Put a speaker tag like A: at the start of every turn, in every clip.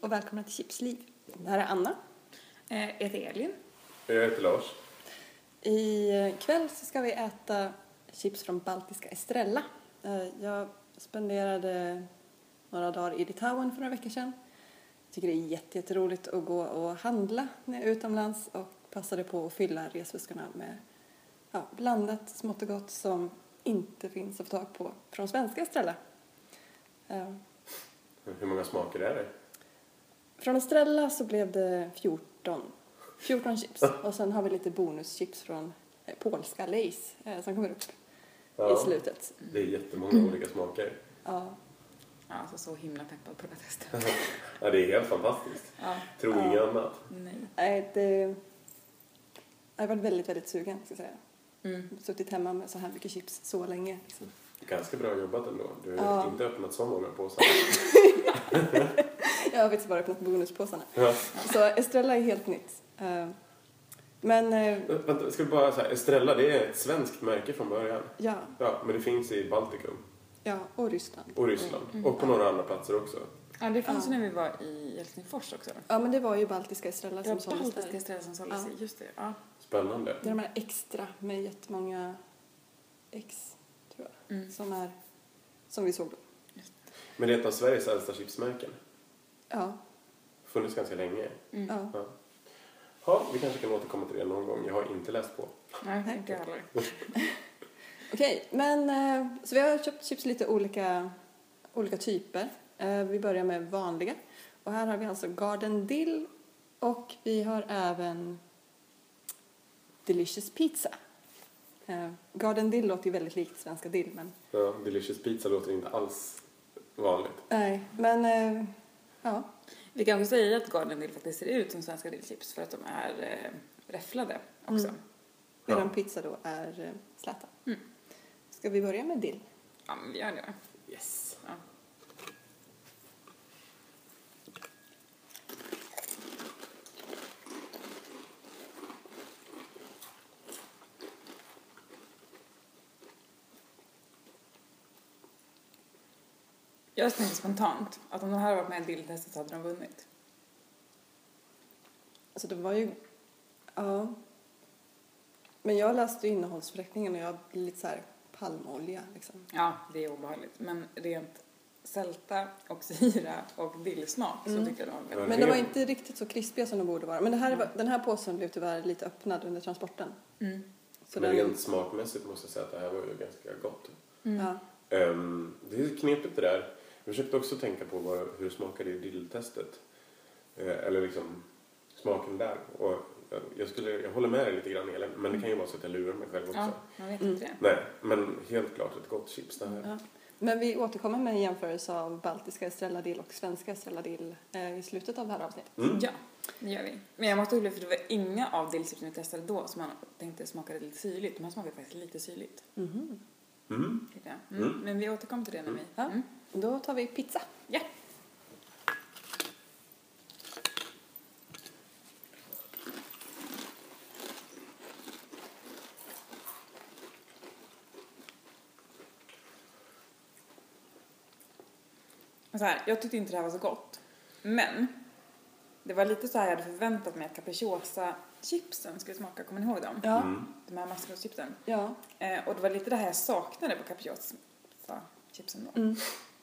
A: och välkomna till Chipsliv. Det här är Anna.
B: Eh, jag heter Elin.
C: Jag heter Lars.
A: I kväll så ska vi äta chips från baltiska Estrella. Eh, Jag spenderade några dagar i Litauen för några veckor sedan. Jag tycker det är jätte, jätteroligt att gå och handla när jag är utomlands och passade på att fylla resväskorna med ja, blandat smått och gott som inte finns att få tag på från svenska Estrella. Eh,
C: Hur många smaker är det?
A: Från Estrella så blev det 14, 14 chips och sen har vi lite bonuschips från eh, polska Lays eh, som kommer upp i slutet.
C: Det är jättemånga olika smaker.
A: Ja,
B: Ja, alltså så himla peppad på det här testet.
C: Ja, det är helt fantastiskt.
B: Ja,
C: Tror
A: Ja.
C: inget annat.
B: nej.
A: nej, det... Jag har varit väldigt, väldigt sugen, ska jag säga.
B: Mm.
A: Suttit hemma med så här mycket chips så länge. Liksom.
C: Ganska bra jobbat ändå. Du har
A: Ja.
C: inte öppnat så många påsar.
A: Jag har faktiskt bara öppnat bonuspåsarna.
C: Ja.
A: Så Estrella är helt nytt. Eh, Men eh,
C: Vänta, ska vi bara säga, Estrella det är ett svenskt märke från början.
A: ja,
C: Ja, men det finns i Baltikum
A: ja, och Ryssland.
C: och Ryssland.
B: Mm.
C: Och på några andra platser också.
B: Ja, det fanns ju
A: Ja.
B: när vi var i Helsingfors också.
A: Ja, men det var ju baltiska Estrella som såldes
B: baltiska
A: där.
B: ställen som såldes
A: Ja.
B: Just det. Ja.
C: Spännande.
A: Det är de här extra med jättemånga X, tror jag,
B: Mm.
A: som, är, som vi såg då.
C: Men det är ett av Sveriges äldsta chipsmärken.
A: Ja,
C: Funnits ganska länge.
B: Mm.
A: ja.
C: Ja. Ja, vi kanske kan återkomma till det någon gång. Jag har inte läst på.
B: Nej, inte heller.
A: Okej, men eh, så vi har köpt chips lite olika, olika typer. Eh, Vi börjar med vanliga. Och här har vi alltså Garden Dill och vi har även Delicious Pizza. Eh, Garden Dill låter ju väldigt likt svenska dill, men
C: Ja, Delicious Pizza låter inte alls vanligt.
A: nej, men eh, ja.
B: Vi kan också säga att Garden Dill faktiskt ser ut som svenska dillchips för att de är eh, räfflade också.
A: Mm. Medan
C: Ja.
A: pizza då är eh, släta.
B: Mm.
A: Ska vi börja med dill?
B: Ja, men vi gör det.
C: Yes.
B: Ja. Jag tänkte spontant att om de här varit med i dilltestet så hade de vunnit.
A: Alltså det var ju, ja. Men jag läste ju innehållsförteckningen och jag blev lite så här palmolja liksom.
B: Ja, det är obehagligt. Men rent sälta och syra och dillsmak
A: Mm.
B: så tycker jag de var
A: Men de var inte riktigt så krispiga som de borde vara. Men det här, var- den här påsen blev tyvärr lite öppnad under transporten.
B: mm.
A: Så
C: Men
A: den,
C: rent smakmässigt måste jag säga att det här var ju ganska gott.
B: Mm.
A: ja.
C: Ehm, det är knepigt det där. Jag försökte också tänka på vad, hur det smakade i dilltestet. Eh, eller liksom smaken där. Och jag, jag, skulle, jag håller med dig lite grann Elin, men det kan ju vara så att jag lurar mig själv också.
B: Ja, man vet
A: Mm.
B: inte det.
C: Nej, men helt klart ett gott chips det här.
A: Ja. Men vi återkommer med en jämförelse av baltiska Estrella Dill och svenska Estrella Dill eh, i slutet av det här avsnittet.
C: Mm.
B: Ja, det gör vi. Men jag måste hålla för det var inga av dillchipsen vi testade då som man tänkte smakade lite syrligt. De här smakade faktiskt lite syrligt.
A: Mhm.
C: Mm.
B: Mm.
C: Mm.
B: Men vi återkommer till det när vi...
A: Ja. Då tar vi pizza.
B: Ja. Så här, jag tyckte inte det här var så gott. Men det var lite så här jag hade förväntat mig att capricciosa-chipsen skulle smaka. Kommer ni ihåg dem?
A: Ja.
C: Mm.
B: De här maskroschipsen.
A: Ja.
B: Eh, och det var lite det här jag saknade på capricciosa-chipsen då.
A: Mm.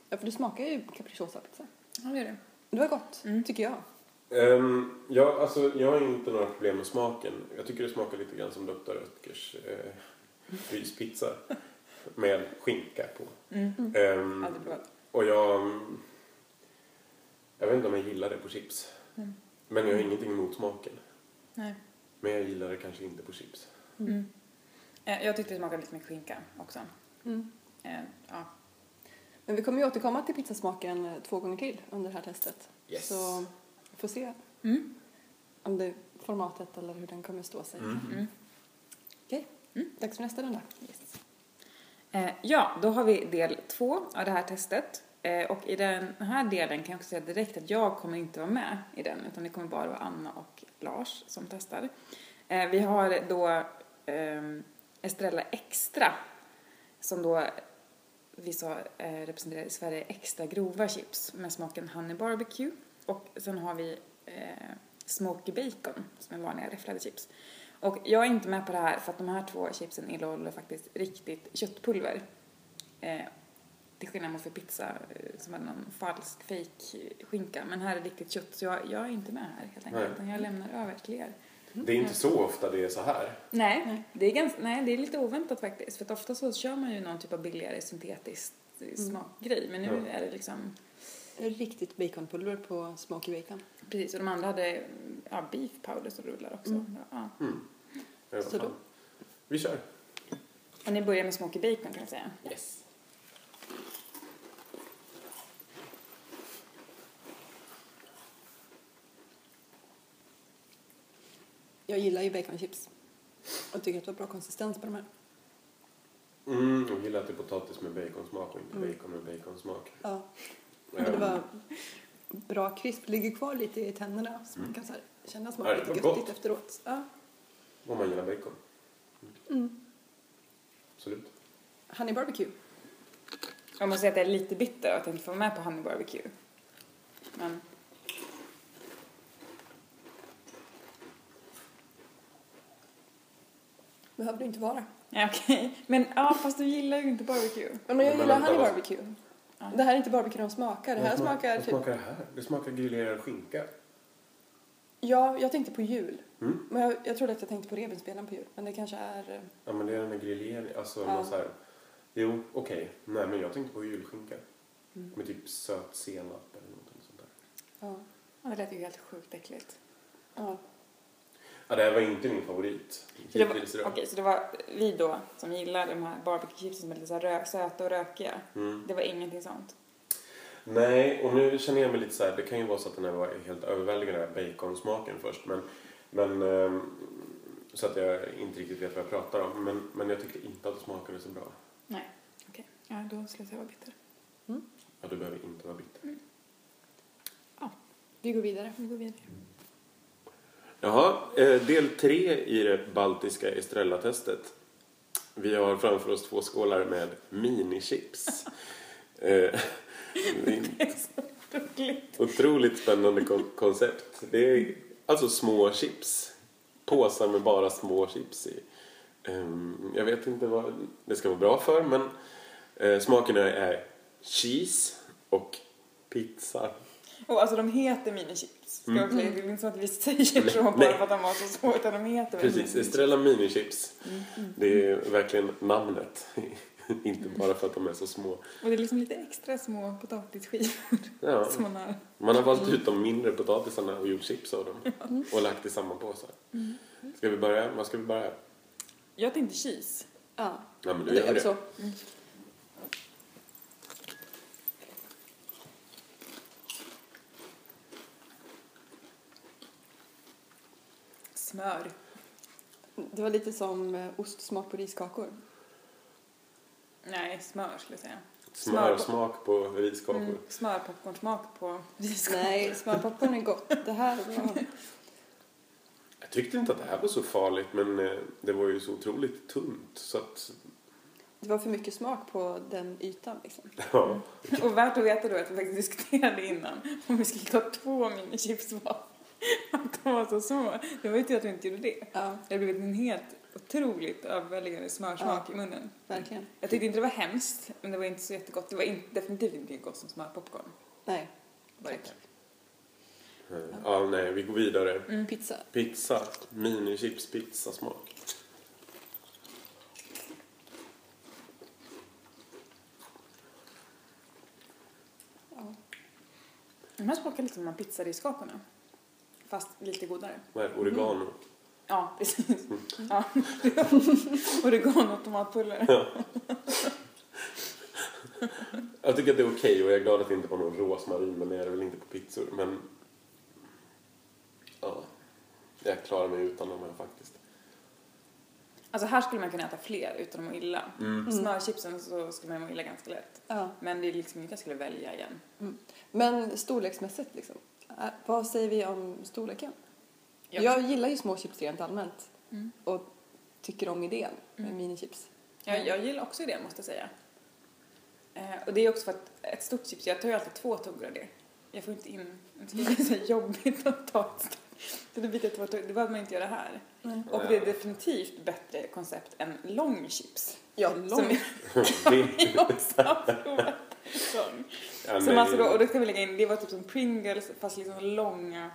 A: Ja, för det smakar ju capricciosa-pizza.
B: Ja, det gör det.
A: Det var gott,
B: Mm.
A: tycker jag.
C: Ehm, ja, alltså, jag har inte några problem med smaken. Jag tycker det smakar lite grann som Dr. Oetkers eh, fryspizza. med skinka på.
B: Mm.
C: Ehm,
B: Aldrig provat.
C: och jag... Jag vet inte om jag gillar det på chips.
B: Mm.
C: Men jag har ingenting emot smaken.
B: Nej.
C: Men jag gillar det kanske inte på chips.
B: Mm. Eh, jag tyckte det smakade lite mycket skinka också.
A: Mm.
B: Eh, ja.
A: Men vi kommer ju återkomma till pizzasmaken eh, två gånger till under det här testet.
C: Yes.
A: Så vi får se
B: Mm.
A: om det formatet eller hur den kommer stå sig.
C: Mm.
B: Mm.
A: Okej,
B: Mm.
A: dags för nästa runda.
B: Yes. Eh, ja, då har vi del två av det här testet. Eh, och i den här delen kan jag också säga direkt att jag kommer inte vara med i den utan det kommer bara vara Anna och Lars som testar. Eh, vi har då ehm, Estrella Extra som då vi sa eh, representerar i Sverige extra grova chips med smaken Honey Barbecue. och sen har vi eh, smoky bacon som är vanliga räfflade chips. Och jag är inte med på det här för att de här två chipsen innehåller faktiskt riktigt köttpulver. Eh, till skillnad mot för pizza eh, som är någon falsk fake skinka. Men här är riktigt kött så jag, jag är inte med här helt enkelt. Utan jag lämnar över till er.
C: Det är inte så ofta det är så här.
B: Nej. Det, är ganska, nej det är lite oväntat faktiskt. För att ofta så kör man ju någon typ av billigare syntetisk eh, smakgrej. Men nu
C: Ja.
B: är det liksom,
A: Riktigt baconpulver på smoky bacon.
B: precis. Och de andra hade ja, beef powder som rullar också.
A: Mm.
B: Ja.
C: Ja,
A: Så då-.
C: Vi kör.
B: Och ni börjar med smoky bacon kan jag säga.
C: Yes.
A: Jag gillar ju baconchips. Och tycker att det var bra konsistens på de här.
C: Mm, jag gillar att det är potatis med baconsmak och inte
A: Mm.
C: bacon med baconsmak.
A: Ja. Men det var bra krisp. Ligger kvar lite i tänderna. Så man kan så här känna
C: Ja,
A: smaken
C: det
A: lite göttigt
C: gott.
A: efteråt. Ja.
C: Om man gillar bacon.
A: Mm.
C: Absolut.
A: Honey barbecue.
B: Jag måste säga att jag är lite bitter att jag inte får vara med på honey barbecue. Men
A: Behöver du inte vara.
B: ja, okej. Men ja, fast du gillar ju inte barbecue.
A: Men jag gillar honey
C: vad-
A: barbecue. Det här är inte barbecue de smakar. Det här
C: Vad smak-
A: smakar
C: Vad
A: typ...
C: smakar det här? Det smakar grillerad skinka.
A: Ja, jag tänkte på jul.
C: Mm.
A: Men jag, jag trodde att jag tänkte på revbensspelaren på jul. Men det kanske är... eh,
C: Ja, men det är den där grilleringen. Alltså,
A: Ja.
C: så här... Jo, okej. Nej, men jag tänkte på julskinka.
A: Mm.
C: Med typ söt senap eller något sånt där.
A: Ja.
B: Ja, det lät ju helt sjukt äckligt.
A: ja.
C: Ja, det här var inte min favorit.
B: Så det var, okej,
C: idag.
B: så det var vi då som gillar de här barbecue-chipsen som är lite så rö, söta och rökiga.
C: Mm.
B: Det var ingenting sånt.
C: Nej, och nu känner jag mig lite så här, det kan ju vara så att den här var helt överväldigande, baconsmaken först. Men, men ehm, så att jag inte riktigt vet vad jag pratar om. Men, men jag tyckte inte att det smakade så bra.
B: Nej, okej. Ja, då slutar jag vara bitter.
C: Ja, du behöver inte vara bitter.
A: Vi går vidare.
B: Vi går vidare.
C: Jaha, eh, del tre i det baltiska Estrella-testet. Vi har framför oss två skålar med minichips. Eh, det är ett
B: Roligt.
C: otroligt spännande kon- koncept. Det är alltså små chips. Påsar med bara små chips i. Ehm, Jag vet inte vad det ska vara bra för, men eh, smakerna är cheese och pizza.
B: Och alltså de heter minichips. Ska
C: Mm.
B: säga. Det är inte så att vi säger så
C: Nej.
B: bara för att de var så små utan de heter
C: Precis,
B: minichips.
C: Estrella Minichips.
B: Mm.
C: Det är verkligen namnet. Inte bara för att de är så små.
B: Och det är liksom lite extra små potatisskivor
C: Ja,
B: som man har.
C: man har valt ut de mindre potatisarna och gjort chips av dem. Och lagt i samma påsar. Ska vi börja? Vad ska vi börja?
B: Jag tänkte cheese.
A: Ja.
C: Ja, men du
A: Det
C: gör
A: är
C: det.
A: så.
B: Smör.
A: Det var lite som eh, ostsmak på riskakor.
B: Nej, smör skulle jag säga.
C: Smörsmak på riskakor.
B: Mm, smörpopcornsmak på riskakor.
A: Nej, smörpopcorn är gott. Det här var...
C: Jag tyckte inte att det här var så farligt, men eh, det var ju så otroligt tunt. Så att,
A: Det var för mycket smak på den ytan liksom.
C: ja.
B: Och värt att veta då att vi faktiskt diskuterade innan om vi skulle ta två minichips var. Att de var så små. Det var ju tur att vi inte gjorde det.
A: Ja,
B: Det blev en helt otroligt överväldigande smörsmak
A: Ja.
B: i munnen.
A: verkligen.
B: Jag tyckte inte det var hemskt, men det var inte så jättegott. Det var in, definitivt inte lika gott som smörpopcorn.
A: Nej,
B: Var
A: Tack.
B: inte.
C: ja, nej, vi går vidare.
B: Mm.
A: pizza.
C: Pizza. Minichips pizzasmak.
A: Ja.
B: De här smakar lite som de här pizzariskakorna. Fast lite godare.
C: Vad är det? Oregano.
B: Ja, precis. Ja. Oregano och tomatpulver.
C: Jag tycker att det är okej och jag är glad att det inte var någon rosmarin, men det är det väl inte på pizzor. Men ja, jag klarar mig utan dem här faktiskt.
B: Alltså här skulle man kunna äta fler utan att må illa.
C: Mm.
B: Smörchipsen så skulle man må illa ganska lätt.
A: Ja.
B: Men det är liksom inte jag skulle välja igen.
A: Men storleksmässigt liksom. Äh, vad säger vi om storleken?
B: Ja.
A: Jag gillar ju små chips rent allmänt.
B: Mm.
A: Och tycker om idén med
B: Mm.
A: minichips.
B: Jag, jag gillar också det måste jag säga. Eh, och det är också för att ett stort chips, jag tar ju alltid två tuggor av det. jag får inte in, jag tycker det är så jobbigt att ta ett steg. Så det, byter jag till- det behöver man inte göra här. Och det är definitivt bättre koncept än lång chips.
A: Ja,
B: Som
A: lång.
B: vi också har provat
C: Ja,
B: Som alltså då, och då ska vi lägga in, det var typ som Pringles fast liksom långa,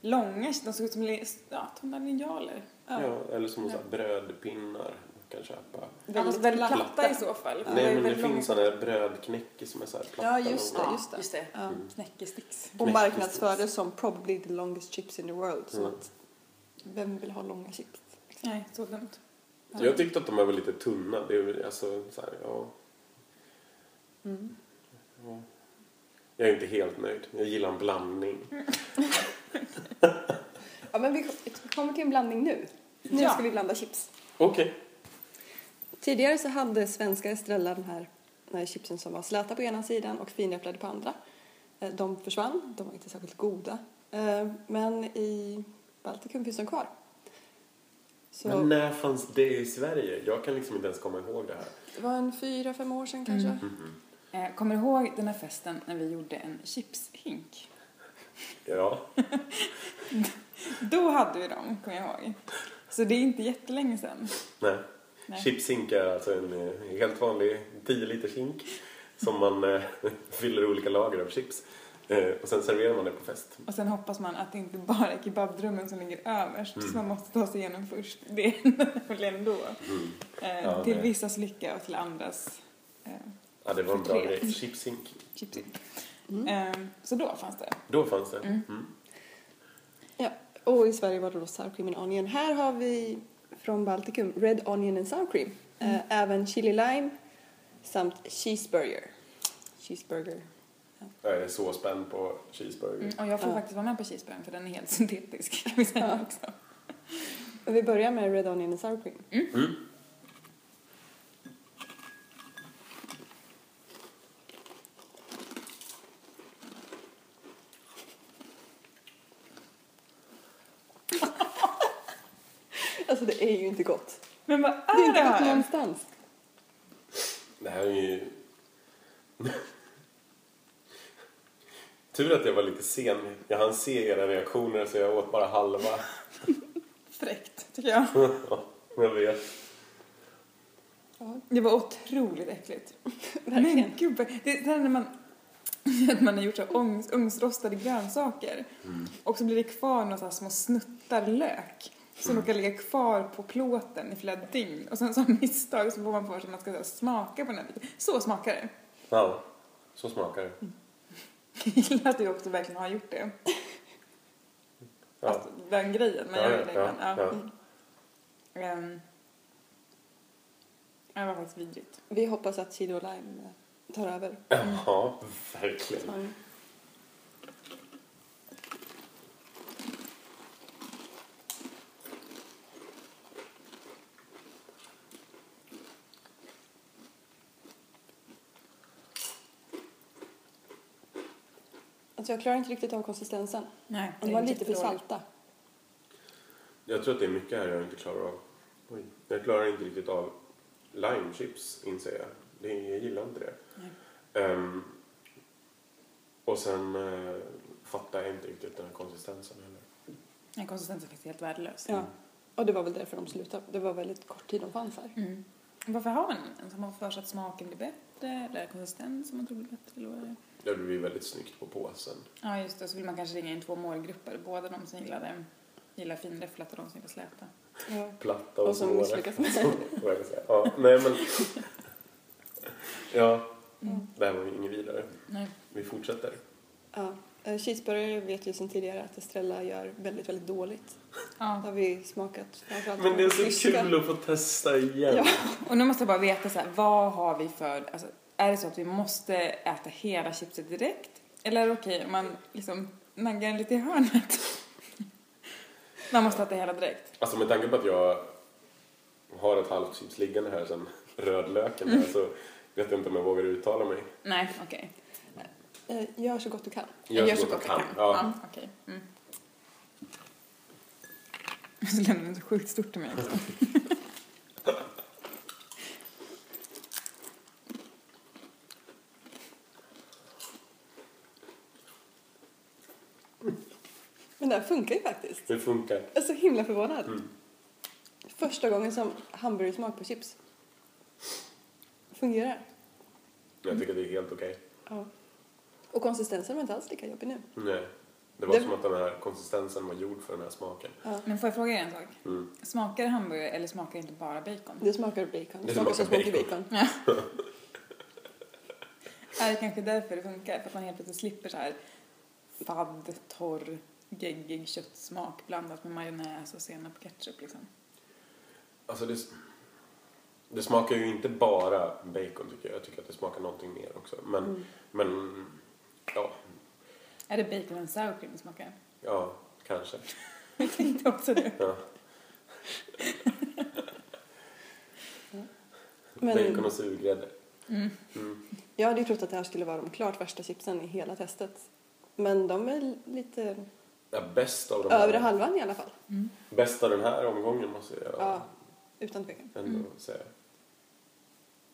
B: långa, de såg ut som ja, tunna linjaler.
C: Ja, eller som här brödpinnar kan köpa.
B: Ja, fast väldigt
A: platta.
B: platta i så fall.
C: Nej, men det
B: väldigt
C: finns sådana brödknäcke som är så här platta.
A: Ja, just det,
C: långa.
A: just det.
B: Just det.
A: Ja.
B: Knäckesticks.
A: Och marknadsfördes som probably the longest chips in the world.
C: Mm.
A: att, vem vill ha långa chips?
B: Nej, så dumt.
C: Jag tyckte att de var lite tunna. Det är alltså så här, ja.
A: Mm.
C: ja. Jag är inte helt nöjd. Jag gillar en blandning.
A: Ja, men vi kommer till en blandning nu. Nu
B: Ja.
A: ska vi blanda chips.
C: Okej.
A: Tidigare så hade svenska Estrella de här, de här chipsen som var släta på ena sidan och finäpplade på andra. Eh, De försvann, de var inte särskilt goda. Eh, Men i Baltikum finns de kvar. Så
C: Men när fanns det i Sverige? Jag kan liksom inte ens komma ihåg det här.
A: det var en fyra, fem år sedan kanske.
C: Mhm.
B: Eh, kommer du ihåg den här festen när vi gjorde en chipshink?
C: Ja.
B: Då hade vi dem, kommer jag ihåg. Så det är inte jättelänge sedan.
C: Nej.
B: Nej.
C: Chipshink är alltså en eh, helt vanlig 10 liters hink som man eh, fyller olika lager av chips. Eh, och sen serverar man det på fest.
B: Och sen hoppas man att det inte bara är kebabdrömmen som ligger överst
C: Mm.
B: som man måste ta sig igenom först. Det är väl ändå.
C: Mm.
B: Eh,
C: Ja,
B: till
C: det-
B: vissas lycka och till andras
C: Ja, det var en bra grej. Chipshink.
B: chipshink.
A: Mm.
B: Eh, så då fanns det.
C: Då fanns det.
B: Mm.
C: Mm.
A: Ja. Och i Sverige var det då sour cream and onion. Här har vi från Baltikum red onion and sour cream. Eh, Även chili lime samt cheeseburger. Cheeseburger.
C: Jag är så spänd på cheeseburger.
B: Mm, och jag får
A: Ja.
B: faktiskt vara med på cheeseburgern för den är helt syntetisk kan vi säga
A: Ja.
B: också.
A: Vi börjar med red onion and sour cream.
C: Mm.
A: Alltså det är ju inte gott.
B: Men vad
A: Det är
B: är
A: inte
B: det
A: gott
B: här?
A: någonstans.
C: Det här är ju... Tur att jag var lite sen. Jag hann se era reaktioner så jag åt bara halva.
B: Fräckt, tycker jag.
C: Ja, jag vet.
A: Ja,
B: Det var otroligt äckligt. Men gud, det är när man, att man har gjort så ugns, ugnsrostade grönsaker och så blir det kvar några små snuttar lök som råkar ligga kvar på plåten i flera dygn och sen så av misstag så får man för sig att man ska så här, smaka på den här biten. Så smakar det.
C: Ja, så smakar det.
B: Jag gillar att du också verkligen har gjort det.
C: Ja.
B: Alltså, den grejen, man
C: Ja,
B: gör
C: ja,
B: det
C: ja,
B: ibland. Ja.
C: ja.
B: Ehm, det var faktiskt vidrigt.
A: Vi hoppas att och lime tar över.
C: Ja, verkligen.
A: Alltså jag klarar inte riktigt av konsistensen.
B: Nej,
A: De var lite för salta.
C: Jag tror att det är mycket här jag inte klarar av. Oj. Jag klarar inte riktigt av lime chips, inser jag. Det, jag gillar inte det.
B: Nej.
C: Ehm, och sen uh, fattar jag inte riktigt den här konsistensen heller.
B: Den konsistensen är faktiskt helt värdelös.
A: Ja. Och det var väl därför de slutade. Det var väldigt kort tid de fanns här.
B: Mm. Varför har man den? Har man för sig att smaken blir bättre? Eller konsistens som man tror blir bättre? Eller vad är det?
C: Det blir väldigt snyggt på påsen.
B: Ja, just det. Så vill man kanske ringa in två målgrupper. Båda de som gillade, gillar finräfflat och de som gillar släta.
A: Ja.
C: Platta och,
A: Och som misslyckas med.
C: Ja, nej men... Ja,
B: Mm.
C: det här var ju inget vidare.
B: Nej.
C: Vi fortsätter.
A: Ja. Eh, Cheeseburgare vet vi sedan tidigare att Estrella gör väldigt, väldigt dåligt. Det
B: Ja.
A: har vi smakat framförallt
C: Men det är så
A: tyska.
C: kul att få testa igen.
A: Ja.
B: Och nu måste jag bara veta så här, vad har vi för, alltså, är det så att vi måste äta hela chipset direkt? Eller är det okej om man liksom naggar den lite i hörnet? man måste äta hela direkt.
C: Alltså med tanke på att jag har ett halvt chips liggande här sen rödlöken
A: Mm.
C: här så vet jag inte om jag vågar uttala mig.
B: Nej, okej.
A: Eh, Gör så gott du kan.
C: Gör så gott jag kan. Ja.
B: Ja, okej. Mm. Så lämnar den så sjukt stort till mig också.
A: där funkar ju faktiskt.
C: Det funkar.
A: Jag är så himla förvånad.
C: Mm.
A: Första gången som hamburgersmak på chips. Fungerar.
C: Jag tycker det är helt okej.
A: Ja. Och konsistensen var inte alls lika jobbig nu.
C: Nej. Det var
A: Det-
C: som att den här konsistensen var gjord för den här smaken.
A: Ja.
B: Men får jag fråga er en sak?
C: Mm.
B: Smakar hamburgare eller smakar inte bara bacon?
A: Det smakar bacon. Det
C: Det
A: smakar
C: smakar
A: smakar bacon.
C: bacon.
B: Är det kanske därför det funkar? För att man helt plötsligt slipper så här fadd, torr, geggig köttsmak blandat med majonnäs och senap och ketchup liksom.
C: Alltså det, det smakar ju inte bara bacon tycker jag. Jag tycker att det smakar någonting mer också. Men,
A: Mm.
C: men ja,
B: Är det bacon och sour cream det smakar?
C: ja, kanske.
B: Jag tänkte också det.
C: Ja.
A: Men
C: Bacon och surgrädde.
B: Mm.
C: Mm.
A: jag hade ju trott att det här skulle vara de klart värsta chipsen i hela testet. Men de är lite
C: Ja, bäst av de
A: övre
C: här.
A: halvan i alla fall.
C: Bäst av den här omgången måste jag
A: Ja, utan tvekan.
C: ändå säga.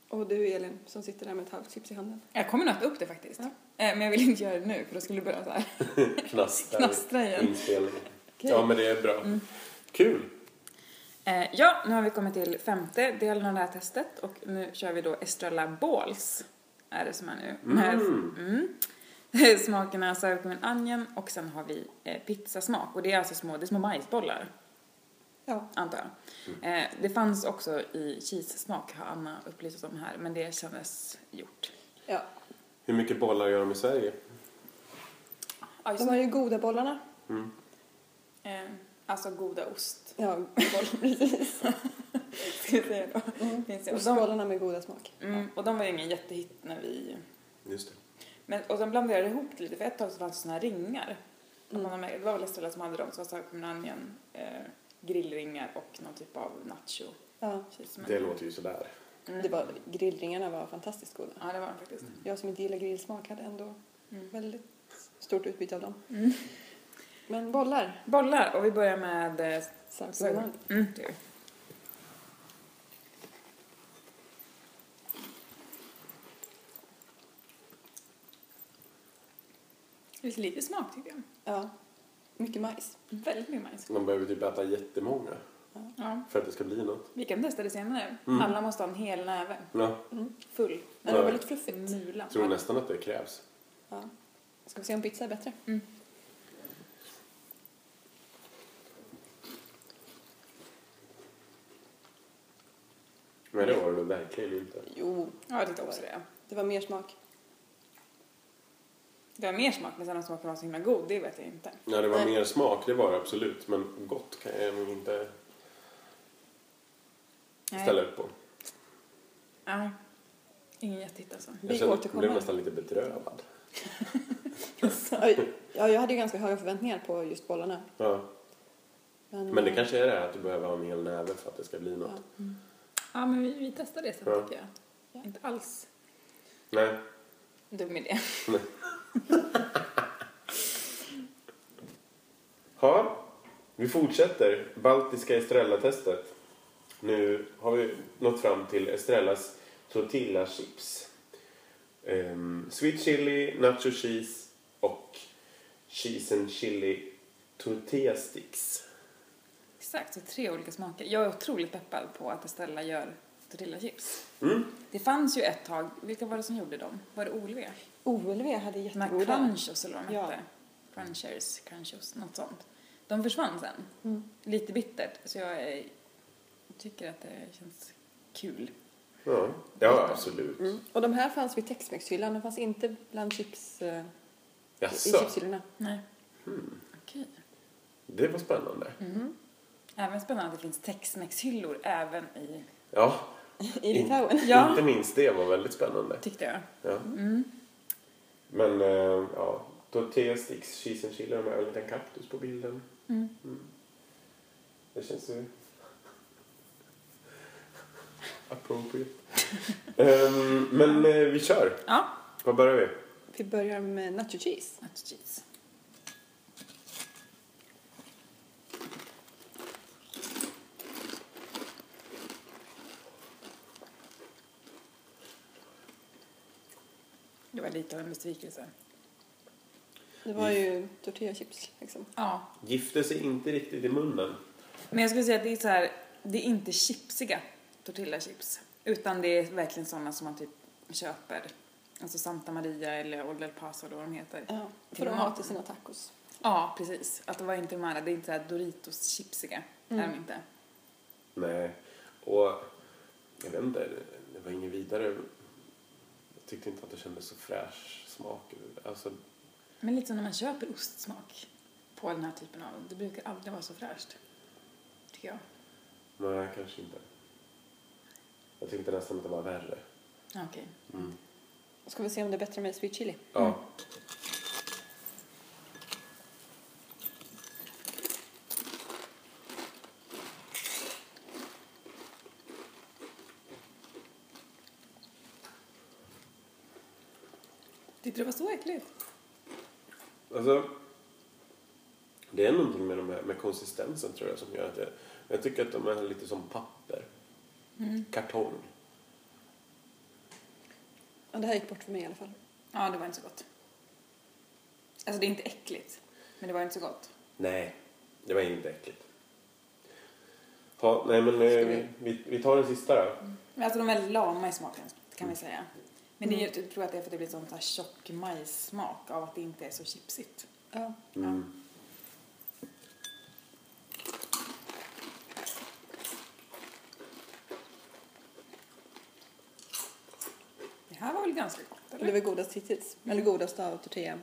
A: Och du Elin som sitter där med ett halvt chips i handen.
B: Jag kommer nog att ta upp det faktiskt.
A: Ja.
B: Eh, Men jag vill inte göra det nu för då skulle det börja så här
C: Knastra,
B: knastra igen.
A: Okej.
C: Ja, men det är bra.
A: Mm.
C: Kul!
B: Eh, ja, nu har vi kommit till femte delen av det här testet och nu kör vi då Estrella Balls. Är det som är nu. Med,
C: Mm.
B: Mm. Smakerna sour cream and onion och sen har vi eh, pizzasmak och det är alltså små, det är små majsbollar
A: Ja,
B: antar jag. Eh, det fanns också i cheese-smak har Anna upplyst oss om här men det kändes gjort.
A: ja.
C: Hur mycket bollar gör de i Sverige?
A: De har ju goda bollarna.
C: Mm.
B: Eh, alltså goda ost.
A: Ja, precis.
B: Ska jag säga då.
A: Mm. Ostbollarna med goda smak.
B: mm, och de var ju ingen jättehit när vi...
C: Just det.
B: Men, och sen blandade jag ihop det lite för ett tag så fanns det såna här ringar.
A: Mm.
B: Mm. Man med, det var väl Estrella som hade dem, så var sour cream onion, eh, grillringar och någon typ av nacho.
A: Ja,
C: Det låter ju sådär.
B: Mm.
A: det var, grillringarna var fantastiskt goda.
B: Ja, det var de faktiskt.
A: Jag som inte gillar grillsmak hade ändå
B: Mm.
A: väldigt stort utbyte av dem.
B: Mm.
A: Men bollar.
B: Bollar, och vi börjar med... Eh,
A: Sour cream onion.
B: Mm, är lite smak tycker jag.
A: Ja, mycket majs.
B: Väldigt mycket majs.
C: Man behöver typ äta jättemånga
B: Ja.
C: för att det ska bli något.
B: Vi kan testa det senare.
C: Mm.
B: Alla måste ha en hel näve.
C: Ja,
B: Full.
A: Men
C: Ja.
A: det var väldigt fluffigt.
B: Mula.
C: tror nästan att det krävs.
A: Ja. Ska vi se om pizza är bättre?
C: Men det var det verkligen inte.
A: Jo,
B: Ja, jag tyckte också det.
A: det var mer smak.
B: Det var mer smak, men sen om smaken var så himla god, det vet jag inte.
C: Ja, det var
A: Nej.
C: mer smak, det var det absolut. Men gott kan jag nog inte
B: Nej.
C: ställa upp på.
B: Nej. Ingen jättehit alltså.
A: Vi
C: Jag kände,
A: återkommer.
C: blev nästan lite bedrövad.
A: Ja, jag hade ju ganska höga förväntningar på just bollarna.
C: Ja.
A: Men,
C: Men det
A: eh,
C: kanske är det här att du behöver ha en hel näve för att det ska bli
A: ja.
C: något.
B: Ja, men vi, vi testar det sen
C: Ja.
B: tycker jag.
A: Ja.
B: Inte alls
C: Nej.
B: Dum idé.
C: Ja, vi fortsätter. Baltiska Estrella-testet. Nu har vi nått fram till Estrellas tortilla chips. Um, sweet chili, nacho cheese och cheese and chili tortilla sticks.
B: Exakt, så tre olika smaker. Jag är otroligt peppad på att Estella gör tortillachips.
C: Mm.
B: Det fanns ju ett tag, vilka var det som gjorde dem? Var det OLV?
A: OLV hade jättegoda.
B: crunchos eller vad de
A: Ja.
B: hette. Crunchers, crunchos, något sånt. De försvann sen.
A: Mm.
B: Lite bittert, så jag är, tycker att det känns kul.
C: Ja, ja absolut.
A: Mm. Och de här fanns vid Tex-Mex-hyllan. De fanns inte bland chips eh, i
C: Jaså,
A: chipshyllorna.
B: Nej.
C: Hmm.
B: Okej.
C: det var spännande.
B: Mm. Även spännande att det finns Tex-Mex-hyllor även i...
C: Ja,
A: I Litauen.
B: Ja.
C: inte minst det var väldigt spännande.
B: Tyckte jag.
C: Ja.
B: Mm.
C: Men eh, ja, tortilla sticks, cheese and chili, de har en liten kaktus på bilden.
B: Mm.
C: Det känns ju... appropriate. Ehm, men eh, vi kör.
B: Ja.
C: Var börjar vi?
A: Vi börjar med nacho cheese.
B: Nacho cheese. Det var lite av en besvikelse.
A: Det var ju tortillachips liksom.
B: Ja.
C: Gifte sig inte riktigt i munnen.
B: Men jag skulle säga att det är så här, det är inte chipsiga tortillachips. Utan det är verkligen sådana som man typ köper. Alltså Santa Maria eller Old El Paso eller vad de heter.
A: Ja, för de har till sina tacos.
B: Ja, precis. Att det var inte de här, det är inte så här Doritos-chipsiga.
A: Mm.
B: Är de inte.
C: Nej. Och jag vet inte, det var inget vidare. Jag tyckte inte att det kändes så fräsch smak. Alltså,
B: Men lite som när man köper ostsmak på den här typen av, det brukar aldrig vara så fräscht. Tycker jag.
C: nej, kanske inte. Jag tyckte nästan att det var värre.
B: Okej.
C: Mm.
A: Ska vi se om det är bättre med sweet chili?
C: Ja.
B: Tyckte det var så äckligt?
C: Alltså, det är någonting med, de här, med konsistensen tror jag som gör att jag, jag tycker att de är lite som papper. Kartong.
A: Ja, det här gick bort för mig i alla fall.
B: Ja, det var inte så gott. Alltså det är inte äckligt, men det var inte så gott.
C: Nej, det var inte äckligt. Ja, nej men eh, vi, vi, vi tar den sista då.
B: Men alltså de är väldigt lama i smaken, kan vi säga. Men det är, jag tror att det är för att det blir sån här tjock majssmak av att det inte är så chipsigt.
A: Ja.
C: Mm.
B: Det här var väl ganska gott,
A: Det
B: eller?
A: var godast hittills. Eller godast av tortilla.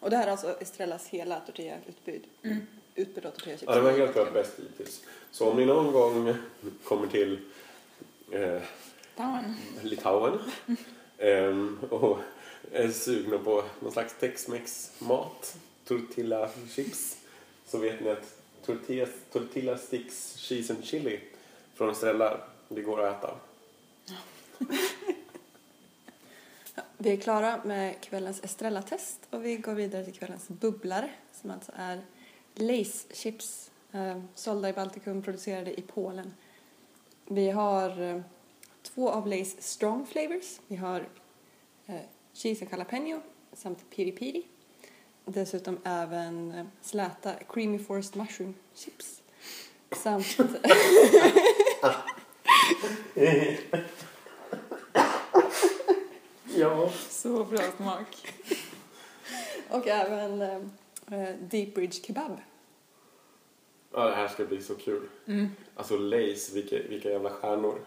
A: Och det här är alltså Estrellas hela tortillautbud.
B: Mm.
A: Utbud av tortillachips.
C: Ja, det var helt klart bäst hittills. Så om ni någon gång kommer till eh,
B: Taman.
C: Litauen ehm, och är sugna på någon slags tex-mex-mat, tortilla chips, så vet ni att tortilla, tortilla sticks cheese and chili från Estrella, det går att äta.
A: Vi är klara med kvällens Estrella-test och vi går vidare till kvällens bubblare som alltså är Lace-chips eh, sålda i Baltikum, producerade i Polen. Vi har ehm, två av Lace strong flavors. Vi har eh, cheese and jalapeno samt piri piri. Dessutom även eh, släta creamy forest mushroom chips. Samt
C: Ja.
B: Så bra smak.
A: och även eh, eh, deep bridge kebab.
C: ja, det här ska bli så kul. Alltså Lace, vilka, vilka jävla stjärnor.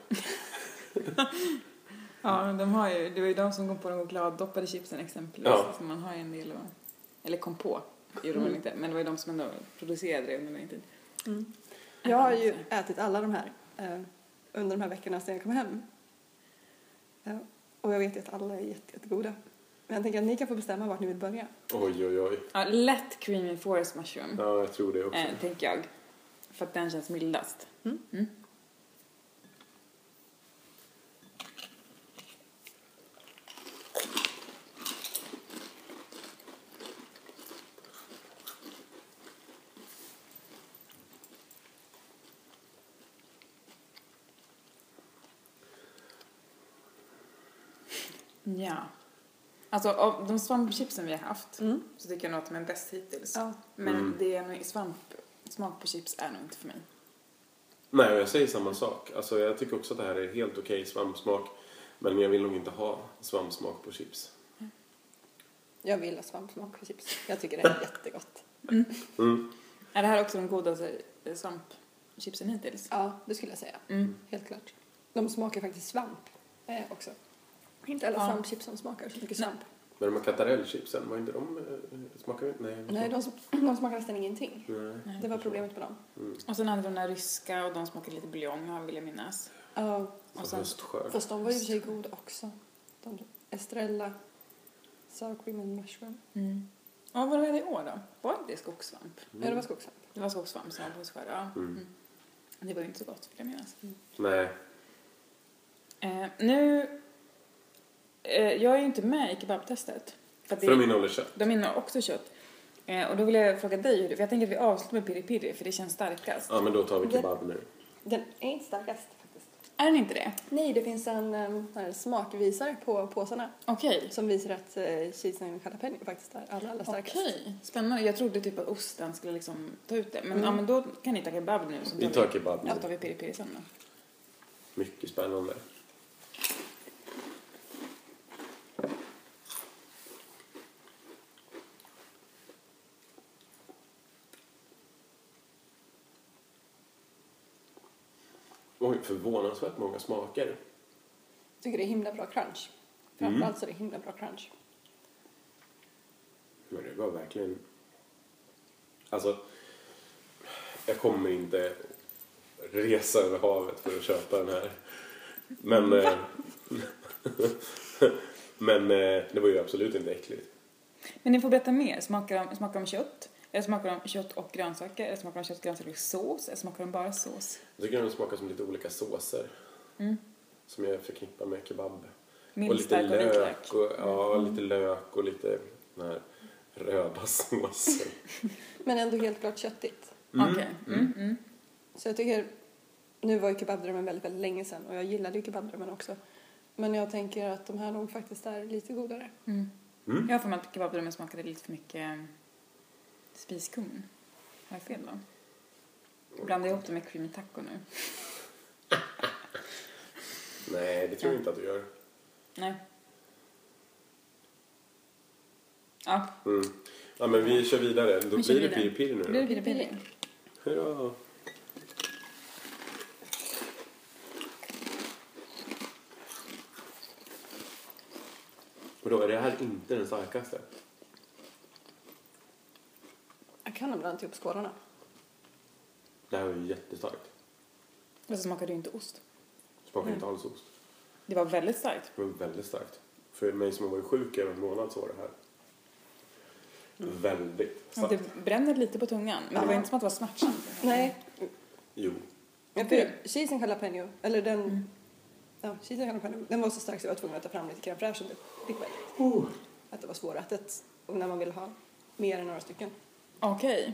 B: Ja, de har ju, det var ju de som kom på de chokladdoppade chipsen exempelvis.
C: Ja.
B: Så man har ju en del att, eller kom på, gjorde de väl inte, men det var ju de som ändå producerade det under min tid.
A: Jag har ju ätit alla de här eh, under de här veckorna sedan jag kom hem. Ja, och jag vet ju att alla är jätte, jättegoda. Men jag tänker att ni kan få bestämma vart ni vill börja.
C: Oj, oj, oj.
B: Ja, lätt creamy forest mushroom,
C: Ja, jag tror det också.
B: eh, tänker jag. För att den känns mildast.
A: Mm.
B: Ja. Alltså av de svampchipsen vi har haft
A: Mm.
B: så tycker jag nog att de är bäst hittills.
A: Ja.
B: Men
C: Mm.
B: det är nog svamp, smak på chips är nog inte för mig.
C: Nej, jag säger samma sak. Alltså, jag tycker också att det här är helt okej svampsmak. Men jag vill nog inte ha svampsmak på chips.
A: Jag vill ha svampsmak på chips. Jag tycker det är jättegott.
C: Mm.
B: Är det här också de godaste eh, svampchipsen hittills?
A: Ja, det skulle jag säga.
B: Mm.
A: Helt klart. De smakar faktiskt svamp eh, också. Inte alla
B: Ja.
A: svampchips som smakar så mycket svamp.
C: Men de här kantarellchipsen, var inte de... eh, Smakar Nej.
A: Nej, de, de smakar nästan ingenting.
C: Nej.
A: Det var problemet med dem.
B: Och sen hade de där ryska och de smakade lite buljong vill jag minnas.
A: Ja,
B: Och sen,
C: höstskörd.
A: fast de var ju i och för sig goda också. De, Estrella, sour cream and mushroom.
B: mm. Och vad var det i år då? Var det skogssvamp?
A: Ja, det var skogssvamp.
B: Det var skogssvamp som var på höstskörd, ja.
C: Mm.
B: Mm. Det var ju inte så gott vill jag minnas.
C: Nej.
B: Eh, nu, jag är ju inte med i kebabtestet. För,
C: För de innehåller kött.
B: de innehåller också kött. Eh, och då vill jag fråga dig, hur du- för jag tänker att vi avslutar med piri piri för det känns starkast.
C: Ja, men då tar vi kebab nu.
A: Den är inte starkast faktiskt.
B: Är den inte det?
A: Nej, det finns en um, här smakvisare på påsarna
B: Okej.
A: som visar att uh, cheesen jalapeno faktiskt är allra, allra starkast.
B: Okej, spännande. Jag trodde typ att osten skulle liksom ta ut det. Men,
A: Mm.
B: ja, men då kan ni ta kebab nu. Så
C: Vi tar kebab nu.
B: Ja, tar vi piri piri sen då.
C: Mycket spännande. Förvånansvärt många smaker.
A: Jag tycker det är himla bra crunch. Framförallt så är det himla bra crunch.
C: Men det var verkligen... Alltså, jag kommer inte resa över havet för att köpa den här. Men... eh, men eh, det var ju absolut inte äckligt.
B: Men ni får berätta mer. Smakar de, smakar de kött? Eller smakar de kött och grönsaker? Eller smakar de kött, grönsaker och sås? Eller smakar de bara sås?
C: Jag tycker den smakar som lite olika såser.
B: Mm.
C: Som jag förknippar med kebab.
B: Mild,
C: och lite
B: och
C: lök. Och, ja, lite lök och lite den här röda såsen.
A: Men ändå helt klart köttigt.
B: Okej. Mm. Mm.
A: Så jag tycker, nu var ju kebabdrömmen väldigt, väldigt länge sedan och jag gillade ju kebabdrömmen också. Men jag tänker att de här nog faktiskt är lite godare.
B: Mm.
C: Mm.
B: Jag har för mig att kebabdrömmen smakade lite för mycket spiskummin. Har jag fel då? Blandar jag ihop det med creamy taco nu?
C: Nej, det tror jag inte att du gör.
B: Nej. Ja,
C: Mm. Ja, men vi kör vidare. Då
B: Vi
C: blir det piri nu
B: blir det
C: då.
B: piri?
C: Hurra. Vadå, är det här inte den starkaste?
A: Jag kan ha blandat ihop skålarna.
C: Det här var ju jättestarkt.
B: Och så smakade ju inte ost.
C: Smakar
A: Mm.
C: inte alls ost.
B: Det var väldigt starkt.
C: Det var väldigt starkt. För mig som har varit sjuk i över en månad så var det här väldigt
B: Och
C: starkt.
B: det bränner lite på tungan. Men det var inte som att det var smärtsamt.
A: Nej,
C: Jo.
A: men för cheesen jalapeno, eller den,
B: Mm.
A: ja, cheesen jalapeno, den var så stark så jag var tvungen att ta fram lite crème fraîche under dippet. Att det var svårätet och när man vill ha mer än några stycken.
B: Okej.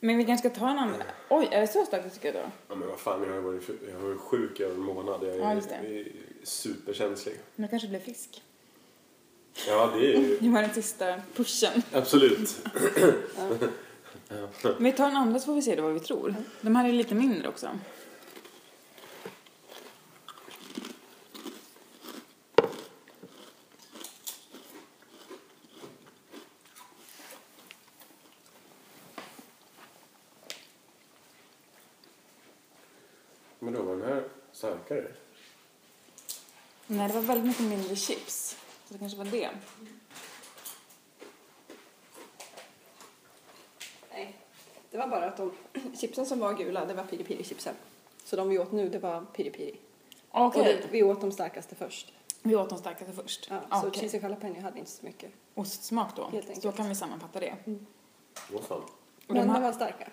B: Men vi kanske ska ta en andra. Oj, är det så starkt du tycker då?
C: Ja, men vad fan, jag har varit, jag har varit sjuk i över en månad. Jag är,
B: Ja, just det.
C: jag är superkänslig.
B: Men det kanske blir fisk.
C: Ja, det är ju
B: Det var den sista pushen.
C: absolut.
B: Men vi tar en andra så får vi se då vad vi tror. De här är lite mindre också.
C: Men då var den här starkare.
B: Nej, det var väldigt mycket mindre chips. Så det kanske var det.
A: Nej, det var bara att de chipsen som var gula, det var piri piri chipsen. Så de vi åt nu, det var piri piri.
B: Okej.
A: Och det, vi åt de starkaste först.
B: Vi åt de starkaste först.
A: Ja, så
B: Okej.
A: cheesen jalapeno hade inte så mycket.
B: Ostsmak då.
A: Helt
B: Så
A: enkelt.
B: kan vi sammanfatta det.
C: Vad fan.
B: Och
A: Men
B: de
A: de
B: här,
A: var starka.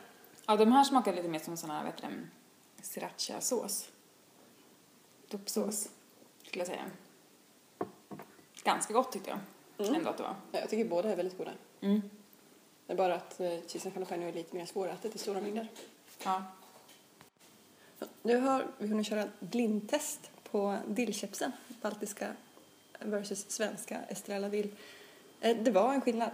B: ja, de här smakar lite mer som sån här, vet du, sriracha-sås. Tuppsås, skulle jag säga. Ganska gott tyckte jag.
A: Mm.
B: Ändå att det var.
A: Ja, jag tycker båda är väldigt goda.
B: Mm.
A: Det är bara att eh, cheesen jalapeno är lite mer svårätet i stora mängder.
B: Ja.
A: Nu har vi hunnit köra blindtest på dillchipsen, baltiska versus svenska Estrella dill. Eh, Det var en skillnad.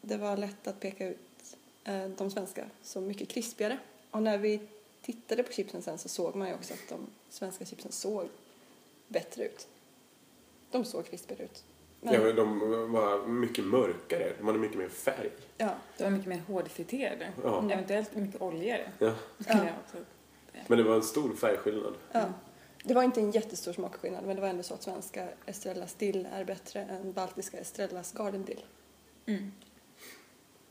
A: Det var lätt att peka ut eh, de svenska som mycket krispigare. Och när vi tittade på chipsen sen så såg man ju också att de svenska chipsen såg bättre ut. De såg krispigare ut. Men,
C: Ja, men de var mycket mörkare. De hade mycket mer färg.
A: ja,
B: De var mycket mer hårdfriterade.
C: Ja.
B: Eventuellt mycket oljigare.
C: Ja.
A: Ja.
C: Men det var en stor färgskillnad.
A: ja. Det var inte en jättestor smakskillnad men det var ändå så att svenska Estrellas dill är bättre än baltiska Estrellas garden dill.
B: Mm.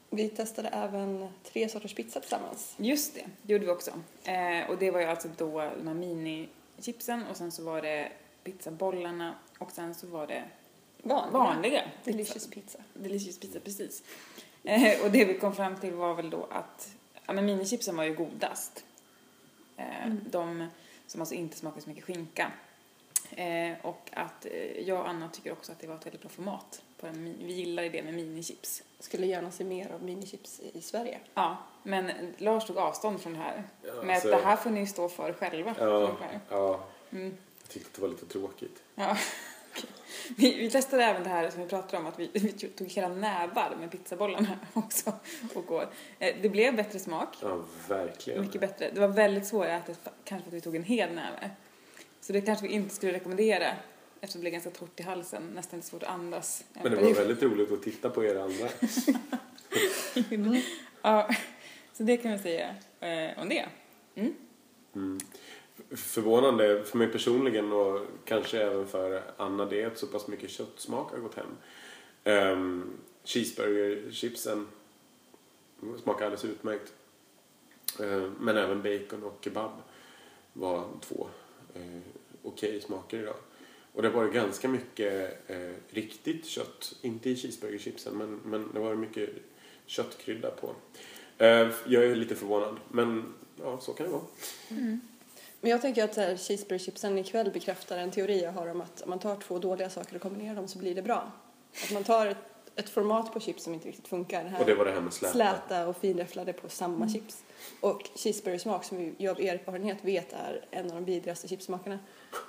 A: Vi testade även tre sorters pizza tillsammans.
B: Just det, det gjorde vi också. Eh, och det var ju alltså då de här mini-chipsen och sen så var det pizzabollarna och sen så var det
A: Vanliga.
B: vanliga.
A: Delicious pizza.
B: Delicious pizza, precis. Eh, och det vi kom fram till var väl då att ja, men minichipsen var ju godast. Eh,
A: Mm.
B: De som alltså inte smakade så mycket skinka. Eh, och att eh, jag och Anna tycker också att det var ett väldigt bra format. På en, vi gillar det med minichips.
A: Skulle gärna se mer av minichips i Sverige.
B: Ja, men Lars tog avstånd från det här.
C: Ja,
B: med
C: alltså-
B: att det här får ni stå för själva.
C: Ja, ja.
B: Mm.
C: Tyckte det var lite tråkigt.
B: Ja. Vi, vi testade även det här som vi pratade om, att vi, vi tog hela nävar med pizzabollarna också och går. Eh, Det blev bättre smak,
C: Ja, verkligen.
B: mycket bättre. Det var väldigt svårätet, fa- kanske för att vi tog en hel näve. Så det kanske vi inte skulle rekommendera eftersom det blev ganska torrt i halsen, nästan lite svårt att andas. en
C: Men det var väldigt roligt att titta på er andra.
B: Ja, så det kan man säga eh, om det. Mm.
C: Mm. Förvånande för mig personligen och kanske även för Anna det är att så pass mycket köttsmak har gått hem. Ehm, um, cheeseburger-chipsen smakar alldeles utmärkt. Uh, men även bacon och kebab var två uh, okej smaker idag. Och det var ganska mycket uh, riktigt kött, inte i cheeseburgerchipsen men, men det var mycket köttkrydda på. Uh, jag är lite förvånad men ja, så kan det vara. Mm.
A: Men jag tänker att cheeseburgerchipsen ikväll bekräftar en teori jag har om att om man tar två dåliga saker och kombinerar dem så blir det bra. Att man tar ett, ett format på chips som inte riktigt funkar. Det här
C: Och det var det här med släta.
A: släta och finräfflade på samma chips. Och cheeseburgersmak som jag av erfarenhet vet är en av de vidrigaste chipsmakerna.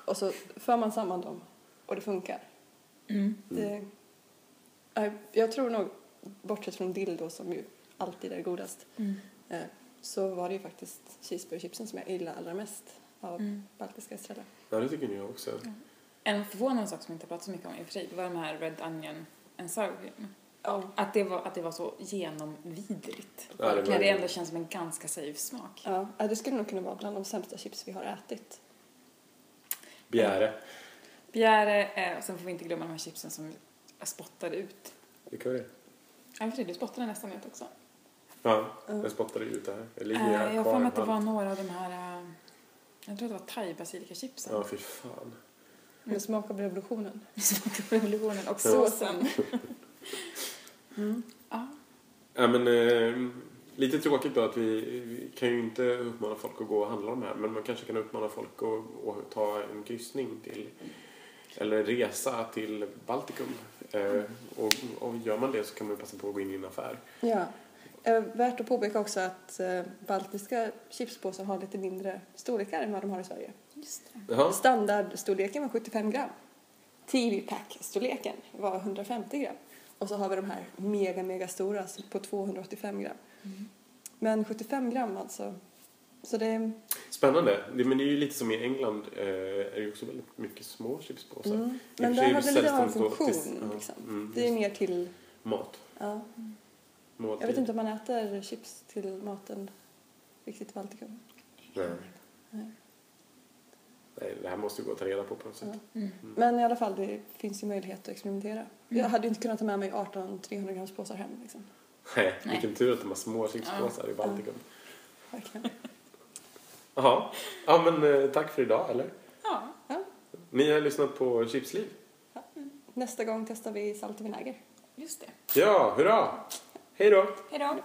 A: Och så för man samman dem och det funkar.
B: Mm.
A: Det, Nej, jag tror nog, bortsett från dildo som ju alltid är godast,
B: Mm.
A: eh, så var det ju faktiskt cheeseburgerchipsen som jag gillade allra mest av
B: Mm.
A: baltiska Estrella.
C: Ja, det tycker jag också.
B: En förvånande sak som inte pratat så mycket om i och för sig, det var de här Red Onion and Sour Cream.
A: Ja.
B: Att det var, att det var så genomvidrigt.
C: Ja, det var-
B: När det ändå känns som en ganska safe smak.
A: Ja, ja, det skulle nog kunna vara bland de sämsta chips vi har ätit.
C: Bjäre.
B: Bjäre, eh, och sen får vi inte glömma de här chipsen som jag spottade ut.
C: Vilka är det?
B: Ja, för det, du spottade nästan ut också.
C: Ja,
A: Ja.
C: jag spottade ut det här. Jag ligger
B: Eh,
C: här
B: jag har för mig att det var några av de här, eh, jag tror att det var thai-basilika-chipsen.
C: Ja, fy fan.
A: Med smak av revolutionen.
B: Revolutionen och
A: Såsen. Mm.
B: Ja.
C: Ja, men, eh, lite tråkigt då att vi, vi kan ju inte uppmana folk att gå och handla de här. Men man kanske kan uppmana folk att, att ta en kryssning till eller resa till Baltikum. Eh, och, och gör man det så kan man passa på att gå in i en affär.
A: Ja. Eh, värt att påpeka också att eh, baltiska chipspåsar har lite mindre storlekar än vad de har i Sverige.
B: Just det.
A: Standardstorleken var 75 gram. TV-pack-storleken var 150 gram. Och så har vi de här mega, mega stora på 285 gram.
B: Mm.
A: Men 75 gram alltså. Så det,
C: Spännande. Det, men det är ju lite som i England. Eh, är det ju också väldigt mycket små chipspåsar.
A: mm. Men där hade det lite av en funktion.
C: till-
A: liksom.
C: mm,
A: Det är mer till,
C: Mat.
A: ja.
C: Måltid.
A: Jag vet inte om man äter chips till maten riktigt i Baltikum.
C: Nej.
A: Nej.
C: Nej, det här måste vi gå och ta reda på på något sätt.
A: Ja.
B: Mm.
A: Men i alla fall, det finns ju möjlighet att experimentera.
B: Mm.
A: Jag hade ju inte kunnat ta med mig 18 300 grams påsar hem liksom.
C: Nej,
B: Nej.
C: vilken tur att de har små chipspåsar i Baltikum.
A: Verkligen.
C: Jaha. Ja, men eh, tack för idag, eller?
B: Ja.
C: Ni har lyssnat på Chipsliv.
A: Nästa gång testar vi salt och vinäger.
B: Just det.
C: Ja, hurra! Hej då!
B: Hej då!